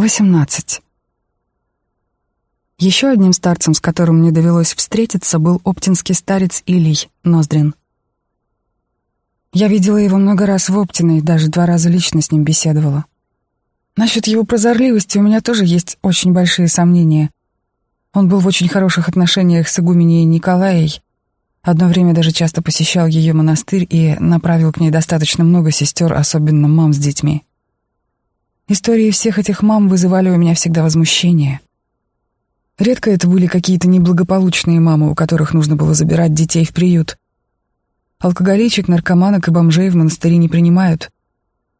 18. Еще одним старцем, с которым мне довелось встретиться, был оптинский старец Илий Ноздрин. Я видела его много раз в Оптиной, даже два раза лично с ним беседовала. Насчет его прозорливости у меня тоже есть очень большие сомнения. Он был в очень хороших отношениях с игуменей Николаей. Одно время даже часто посещал ее монастырь и направил к ней достаточно много сестер, особенно мам с детьми. Истории всех этих мам вызывали у меня всегда возмущение. Редко это были какие-то неблагополучные мамы, у которых нужно было забирать детей в приют. Алкоголичек, наркоманок и бомжей в монастыре не принимают.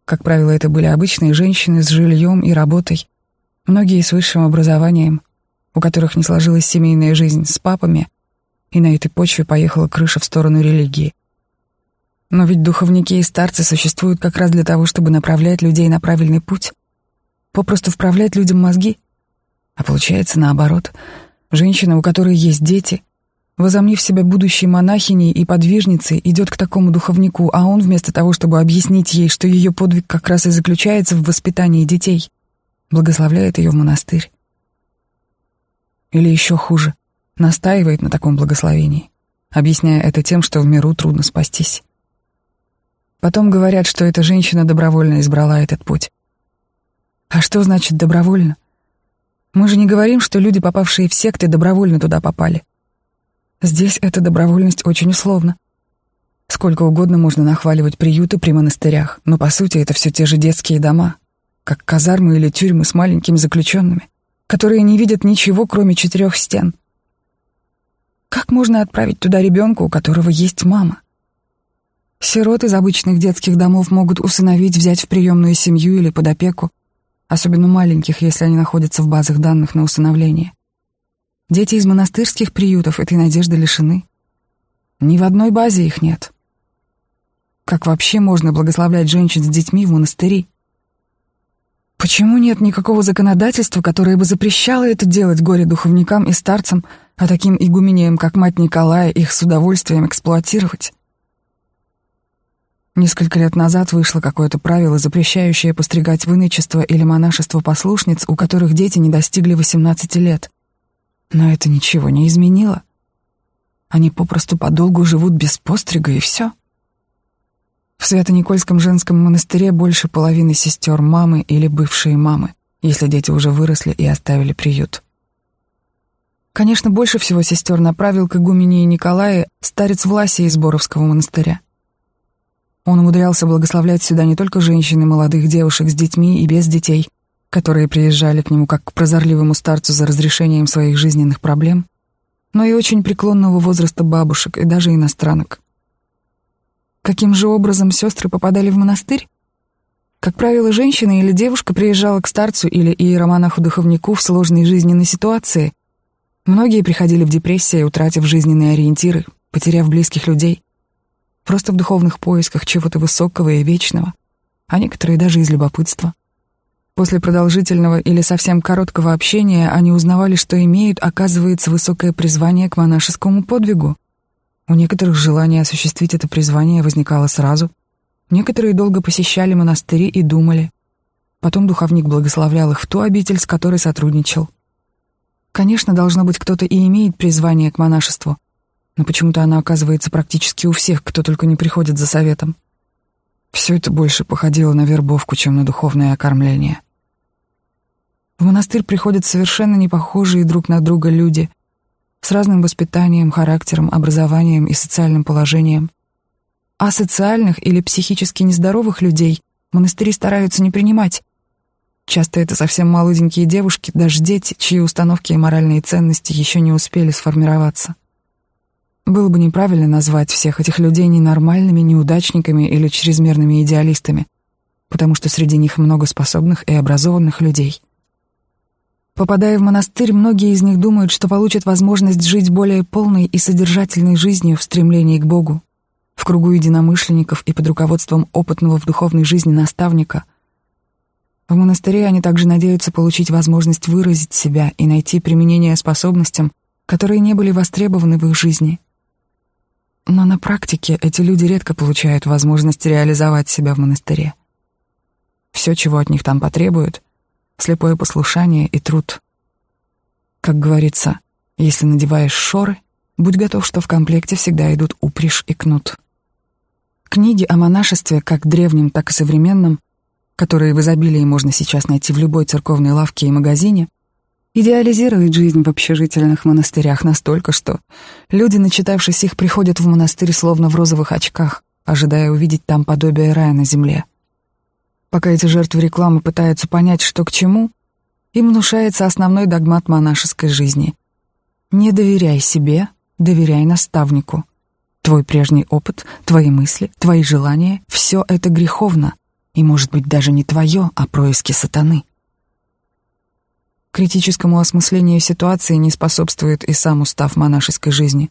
Как правило, это были обычные женщины с жильем и работой, многие с высшим образованием, у которых не сложилась семейная жизнь с папами, и на этой почве поехала крыша в сторону религии. Но ведь духовники и старцы существуют как раз для того, чтобы направлять людей на правильный путь, попросту вправлять людям мозги — а получается наоборот. Женщина, у которой есть дети, возомнив себя будущей монахиней и подвижницей, идет к такому духовнику, а он вместо того, чтобы объяснить ей, что ее подвиг как раз и заключается в воспитании детей, благословляет ее в монастырь. Или еще хуже, настаивает на таком благословении, объясняя это тем, что в миру трудно спастись. Потом говорят, что эта женщина добровольно избрала этот путь. А что значит добровольно? Мы же не говорим, что люди, попавшие в секты, добровольно туда попали. Здесь эта добровольность очень условна. Сколько угодно можно нахваливать приюты при монастырях, но по сути это все те же детские дома, как казармы или тюрьмы с маленькими заключенными, которые не видят ничего, кроме четырех стен. Как можно отправить туда ребенка, у которого есть мама? Сирот из обычных детских домов могут усыновить, взять в приемную семью или под опеку, особенно маленьких, если они находятся в базах данных на усыновление. Дети из монастырских приютов этой надежды лишены. Ни в одной базе их нет. Как вообще можно благословлять женщин с детьми в монастыри? Почему нет никакого законодательства, которое бы запрещало это делать горе-духовникам и старцам, а таким игумениям, как мать Николая, их с удовольствием эксплуатировать? Несколько лет назад вышло какое-то правило, запрещающее постригать в иночество или монашество послушниц, у которых дети не достигли 18 лет. Но это ничего не изменило. Они попросту подолгу живут без пострига, и все. В Свято-Никольском женском монастыре больше половины сестер мамы или бывшие мамы, если дети уже выросли и оставили приют. Конечно, больше всего сестер направил к игумене Николае старец Власия из Боровского монастыря. Он умудрялся благословлять сюда не только женщин и молодых девушек с детьми и без детей, которые приезжали к нему как к прозорливому старцу за разрешением своих жизненных проблем, но и очень преклонного возраста бабушек и даже иностранок. Каким же образом сестры попадали в монастырь? Как правило, женщина или девушка приезжала к старцу или иеромонаху-духовнику в сложной жизненной ситуации. Многие приходили в депрессию, утратив жизненные ориентиры, потеряв близких людей просто в духовных поисках чего-то высокого и вечного, а некоторые даже из любопытства. После продолжительного или совсем короткого общения они узнавали, что имеют, оказывается, высокое призвание к монашескому подвигу. У некоторых желание осуществить это призвание возникало сразу. Некоторые долго посещали монастыри и думали. Потом духовник благословлял их в ту обитель, с которой сотрудничал. Конечно, должно быть, кто-то и имеет призвание к монашеству — но почему-то она оказывается практически у всех, кто только не приходит за советом. Все это больше походило на вербовку, чем на духовное окормление. В монастырь приходят совершенно не похожие друг на друга люди с разным воспитанием, характером, образованием и социальным положением. А социальных или психически нездоровых людей монастыри стараются не принимать. Часто это совсем молоденькие девушки, даже дети, чьи установки и моральные ценности еще не успели сформироваться. Было бы неправильно назвать всех этих людей ненормальными, неудачниками или чрезмерными идеалистами, потому что среди них много способных и образованных людей. Попадая в монастырь, многие из них думают, что получат возможность жить более полной и содержательной жизнью в стремлении к Богу, в кругу единомышленников и под руководством опытного в духовной жизни наставника. В монастыре они также надеются получить возможность выразить себя и найти применение способностям, которые не были востребованы в их жизни — но на практике эти люди редко получают возможность реализовать себя в монастыре. Все, чего от них там потребуют — слепое послушание и труд. Как говорится, если надеваешь шоры, будь готов, что в комплекте всегда идут упряжь и кнут. Книги о монашестве, как древнем, так и современном, которые в изобилии можно сейчас найти в любой церковной лавке и магазине, идеализируют жизнь в общежительных монастырях настолько, что люди, начитавшись их, приходят в монастырь словно в розовых очках, ожидая увидеть там подобие рая на земле. Пока эти жертвы рекламы пытаются понять, что к чему, им внушается основной догмат монашеской жизни. Не доверяй себе, доверяй наставнику. Твой прежний опыт, твои мысли, твои желания — все это греховно, и, может быть, даже не твое, а происки сатаны. Критическому осмыслению ситуации не способствует и сам устав монашеской жизни.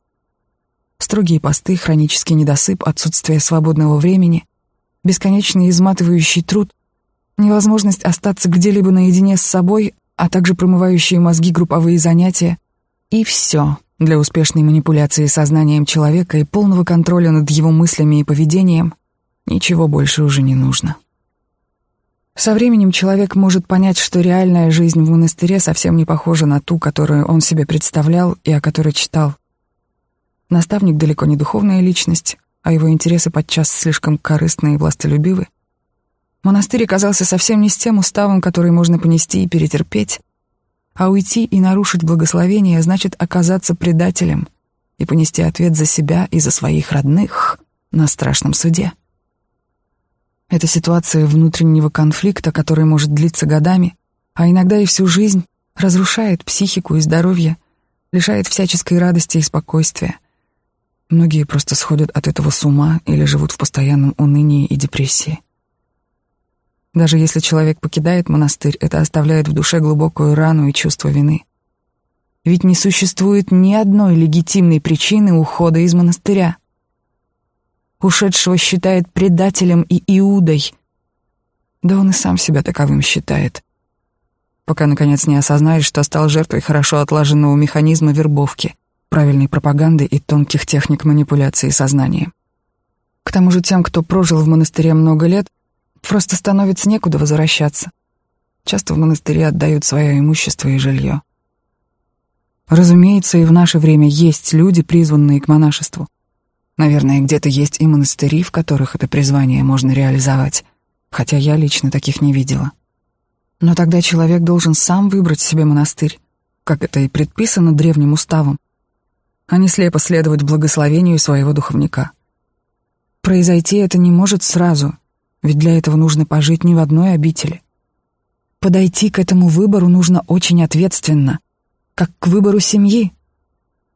Строгие посты, хронический недосып, отсутствие свободного времени, бесконечный изматывающий труд, невозможность остаться где-либо наедине с собой, а также промывающие мозги групповые занятия. И все для успешной манипуляции сознанием человека и полного контроля над его мыслями и поведением. Ничего больше уже не нужно. Со временем человек может понять, что реальная жизнь в монастыре совсем не похожа на ту, которую он себе представлял и о которой читал. Наставник далеко не духовная личность, а его интересы подчас слишком корыстные и властолюбивы. Монастырь оказался совсем не с тем уставом, который можно понести и перетерпеть, а уйти и нарушить благословение значит оказаться предателем и понести ответ за себя и за своих родных на страшном суде. Это ситуация внутреннего конфликта, который может длиться годами, а иногда и всю жизнь, разрушает психику и здоровье, лишает всяческой радости и спокойствия. Многие просто сходят от этого с ума или живут в постоянном унынии и депрессии. Даже если человек покидает монастырь, это оставляет в душе глубокую рану и чувство вины. Ведь не существует ни одной легитимной причины ухода из монастыря — ушедшего считает предателем и Иудой. Да он и сам себя таковым считает. Пока, наконец, не осознает, что стал жертвой хорошо отлаженного механизма вербовки, правильной пропаганды и тонких техник манипуляции сознанием. К тому же тем, кто прожил в монастыре много лет, просто становится некуда возвращаться. Часто в монастыре отдают свое имущество и жилье. Разумеется, и в наше время есть люди, призванные к монашеству. Наверное, где-то есть и монастыри, в которых это призвание можно реализовать, хотя я лично таких не видела. Но тогда человек должен сам выбрать себе монастырь, как это и предписано древним уставом, а не слепо следовать благословению своего духовника. Произойти это не может сразу, ведь для этого нужно пожить не в одной обители. Подойти к этому выбору нужно очень ответственно, как к выбору семьи,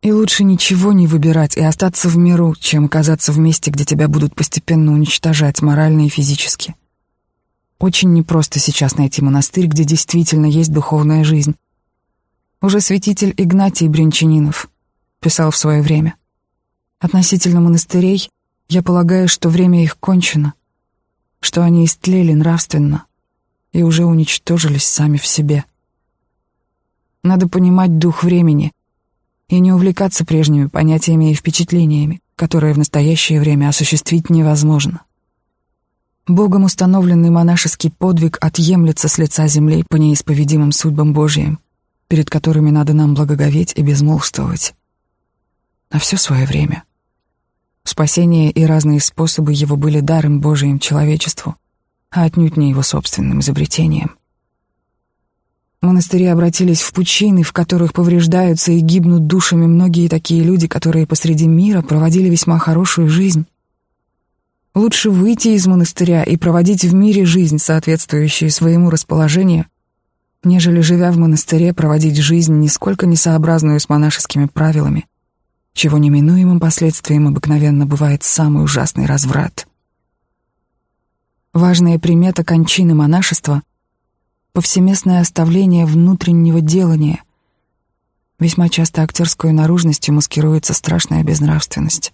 и лучше ничего не выбирать и остаться в миру, чем оказаться в месте, где тебя будут постепенно уничтожать морально и физически. Очень непросто сейчас найти монастырь, где действительно есть духовная жизнь. Уже святитель Игнатий Бринчанинов писал в свое время. Относительно монастырей, я полагаю, что время их кончено, что они истлели нравственно и уже уничтожились сами в себе. Надо понимать дух времени — и не увлекаться прежними понятиями и впечатлениями, которые в настоящее время осуществить невозможно. Богом установленный монашеский подвиг отъемлется с лица земли по неисповедимым судьбам Божьим, перед которыми надо нам благоговеть и безмолвствовать. На все свое время. Спасение и разные способы его были даром Божиим человечеству, а отнюдь не его собственным изобретением. Монастыри обратились в пучины, в которых повреждаются и гибнут душами многие такие люди, которые посреди мира проводили весьма хорошую жизнь. Лучше выйти из монастыря и проводить в мире жизнь, соответствующую своему расположению, нежели, живя в монастыре, проводить жизнь нисколько несообразную с монашескими правилами, чего неминуемым последствием обыкновенно бывает самый ужасный разврат. Важная примета кончины монашества — повсеместное оставление внутреннего делания. Весьма часто актерской наружностью маскируется страшная безнравственность.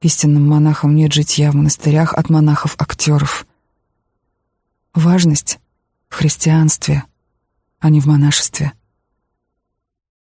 Истинным монахам нет житья в монастырях от монахов-актеров. Важность в христианстве, а не в монашестве.